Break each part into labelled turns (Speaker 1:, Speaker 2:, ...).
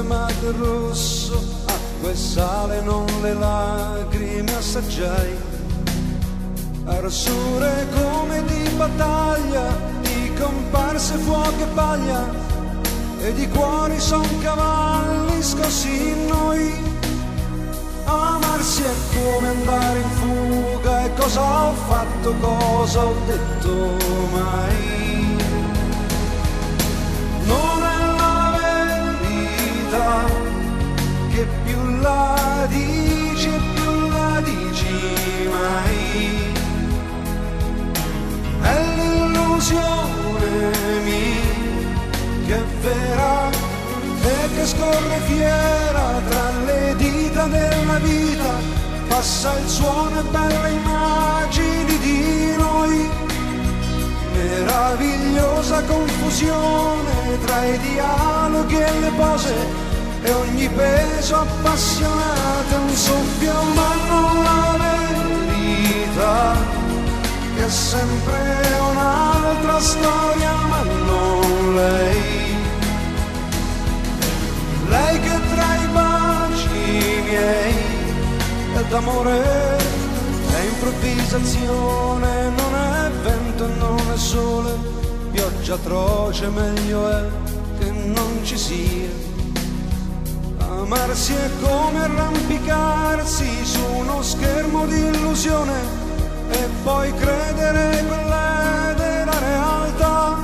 Speaker 1: sangue ma del rosso, acqua e sale, non le lacrime assaggiai. Arsure come di battaglia, di comparse fuoco e paglia, e di cuori son cavalli scossi in noi. Amarsi è come andare in fuga e cosa ho fatto, cosa ho detto mai. Vera e che scorre fiera tra le dita della vita, passa il suono e belle immagini di noi, meravigliosa confusione tra i dialoghi e le pose e ogni peso appassionato un soffio, ma non la verità, che è sempre un'altra storia, d'amore, è improvvisazione, non è vento non è sole, pioggia atroce, meglio è che non ci sia. Amarsi è come arrampicarsi su uno schermo di illusione e poi credere quella della realtà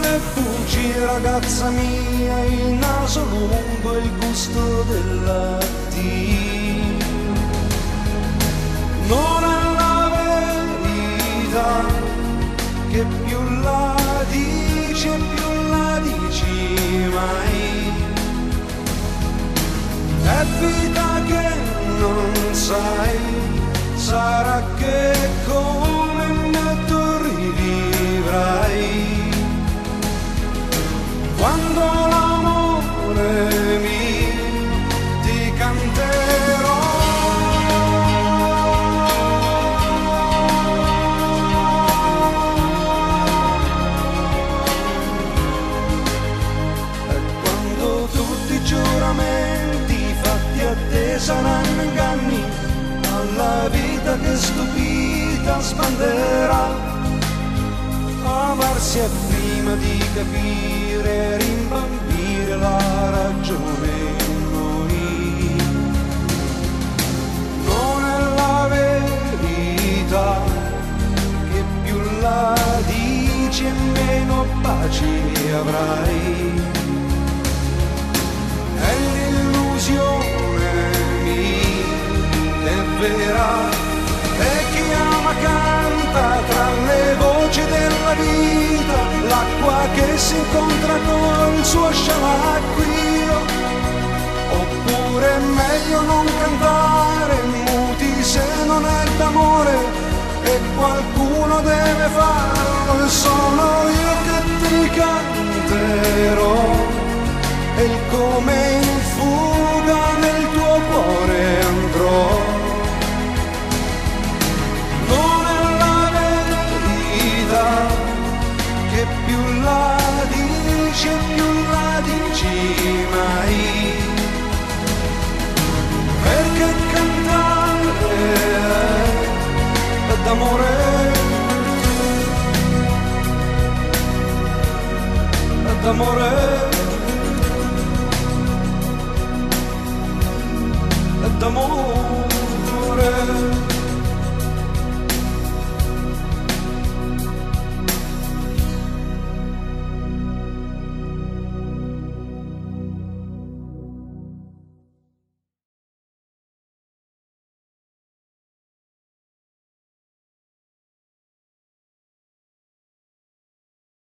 Speaker 1: le bugie ragazza mia, il naso lungo, il gusto della che più la dici e più la dici mai. È vita che non sai, sarà che come me tu rivivrai quando saranno inganni, alla vita che stupita sbanderà amarsi è prima di capire, rimbambire la ragione in noi. Non è la verità che più la dici e meno pace avrai. Si incontra col suo scialacquio, oppure è meglio non cantare muti se non è d'amore e qualcuno deve farlo e sono io che ti canterò e come in fuga più la dici e più la dici mai. Perché cantare